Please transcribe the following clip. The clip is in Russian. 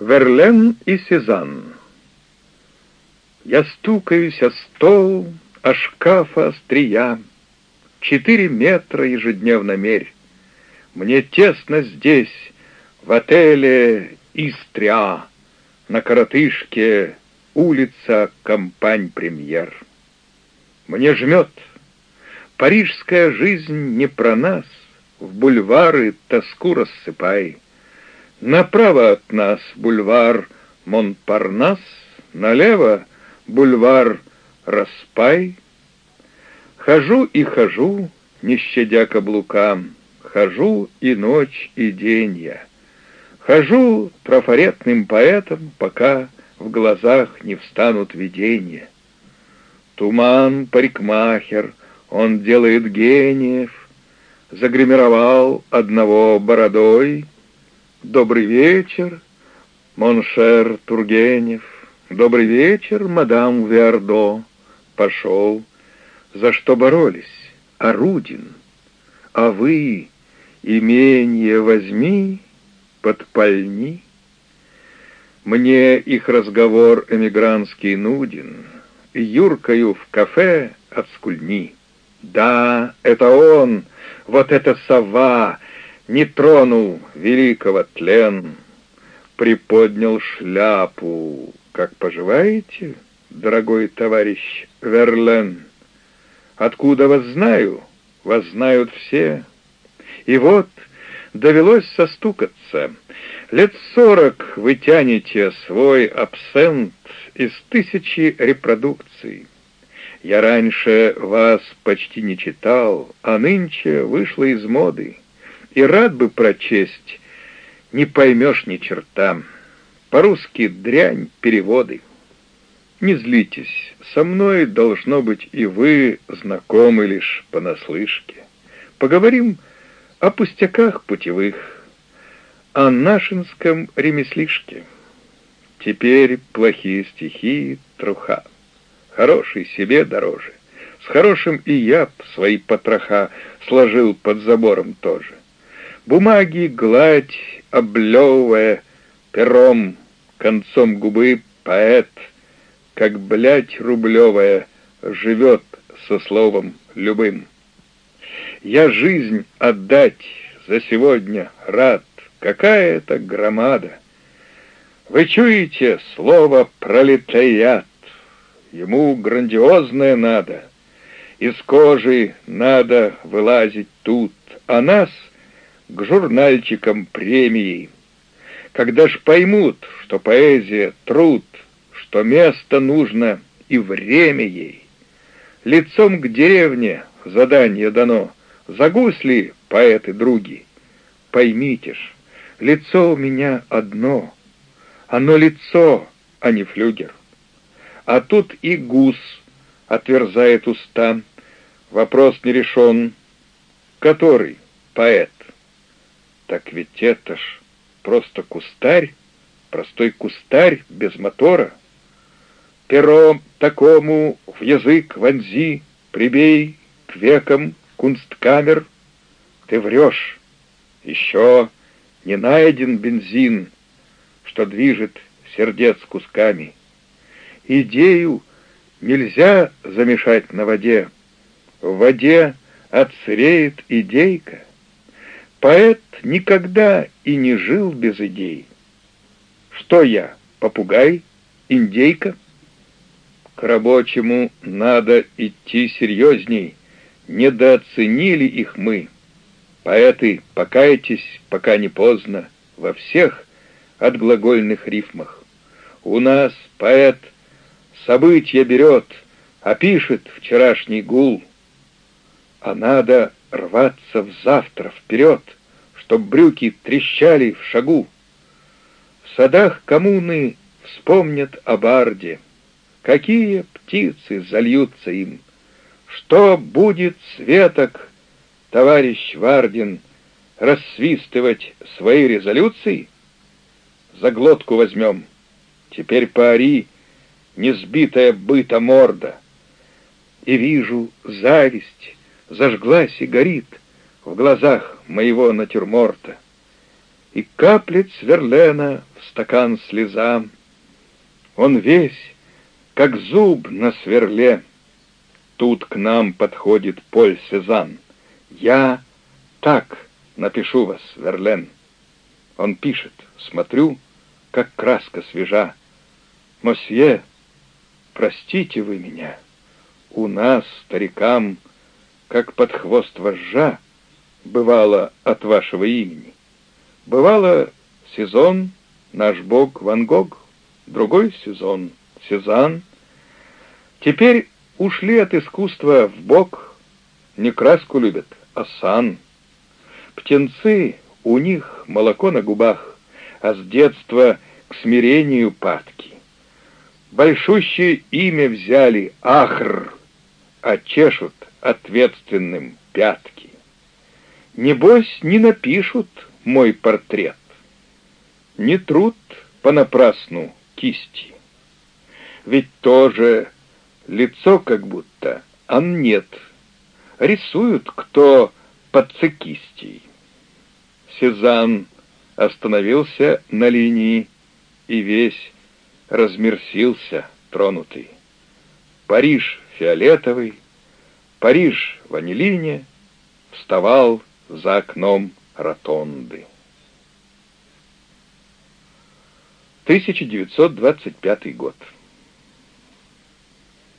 Верлен и Сезанн. Я стукаюсь о стол, о шкафа острия. Четыре метра ежедневно мерь. Мне тесно здесь, в отеле Истря, на коротышке улица Компань-Премьер. Мне жмет. Парижская жизнь не про нас, в бульвары тоску рассыпай. Направо от нас бульвар Монпарнас, налево бульвар Распай. Хожу и хожу, не щадя каблука, хожу и ночь, и день я. Хожу трафаретным поэтом, пока в глазах не встанут видения. Туман, парикмахер, он делает гениев, загримировал одного бородой. Добрый вечер, Моншер Тургенев, добрый вечер, мадам Виардо. Пошел, за что боролись, Орудин, а вы имение возьми, подпальни. Мне их разговор эмигрантский нуден, Юркою в кафе отскульни. Да, это он, вот эта сова, Не тронул великого тлен, Приподнял шляпу. Как поживаете, дорогой товарищ Верлен? Откуда вас знаю? Вас знают все. И вот довелось состукаться. Лет сорок вы тянете свой абсент из тысячи репродукций. Я раньше вас почти не читал, а нынче вышло из моды. И рад бы прочесть, не поймешь ни черта. По-русски дрянь переводы. Не злитесь, со мной должно быть и вы знакомы лишь понаслышке. Поговорим о пустяках путевых, о нашинском ремеслишке. Теперь плохие стихи — труха. Хороший себе дороже. С хорошим и я б свои потроха сложил под забором тоже. Бумаги гладь, облевая пером, концом губы поэт, как блядь рублевая, живет со словом любым. Я жизнь отдать за сегодня рад, какая это громада. Вы чуете слово «пролетариат»? Ему грандиозное надо. Из кожи надо вылазить тут, а нас к журнальчикам премии. Когда ж поймут, что поэзия — труд, что место нужно и время ей. Лицом к деревне задание дано. Загусли, поэты-други. Поймите ж, лицо у меня одно. Оно лицо, а не флюгер. А тут и гус отверзает уста. Вопрос не решен. Который поэт? Так ведь это ж просто кустарь, простой кустарь без мотора. Перо такому в язык вонзи, прибей к векам кунсткамер. Ты врешь. Еще не найден бензин, что движет сердец кусками. Идею нельзя замешать на воде. В воде отсреет идейка. Поэт никогда и не жил без идей. Что я, попугай, индейка? К рабочему надо идти серьезней. Недооценили их мы. Поэты, покайтесь, пока не поздно, во всех отглагольных рифмах. У нас поэт — события берет, опишет вчерашний гул. А надо рваться в завтра вперед, чтоб брюки трещали в шагу. В садах коммуны вспомнят о барде, какие птицы зальются им. Что будет светок, товарищ Вардин, рассвистывать свои резолюции? За глотку возьмем. Теперь поори, несбитая быта морда. И вижу, зависть зажглась и горит в глазах моего натюрморта. И каплет сверлена в стакан слеза. Он весь, как зуб на сверле. Тут к нам подходит Поль Сезанн. Я так напишу вас, Верлен. Он пишет, смотрю, как краска свежа. Мосье, простите вы меня. У нас, старикам, как под хвост вожжа, бывало от вашего имени. Бывало сезон, наш бог Ван Гог, другой сезон Сезанн. Теперь ушли от искусства в бок, не краску любят, а сан. Птенцы, у них молоко на губах, а с детства к смирению падки. Большущее имя взяли Ахр, а чешут ответственным пятки. Небось, не напишут мой портрет. Не труд понапрасну кисти. Ведь тоже лицо как будто, а нет. Рисуют кто под цикистей. Сезанн остановился на линии и весь размерсился, тронутый. Париж фиолетовый, Париж в анилине вставал за окном ротонды. 1925 год.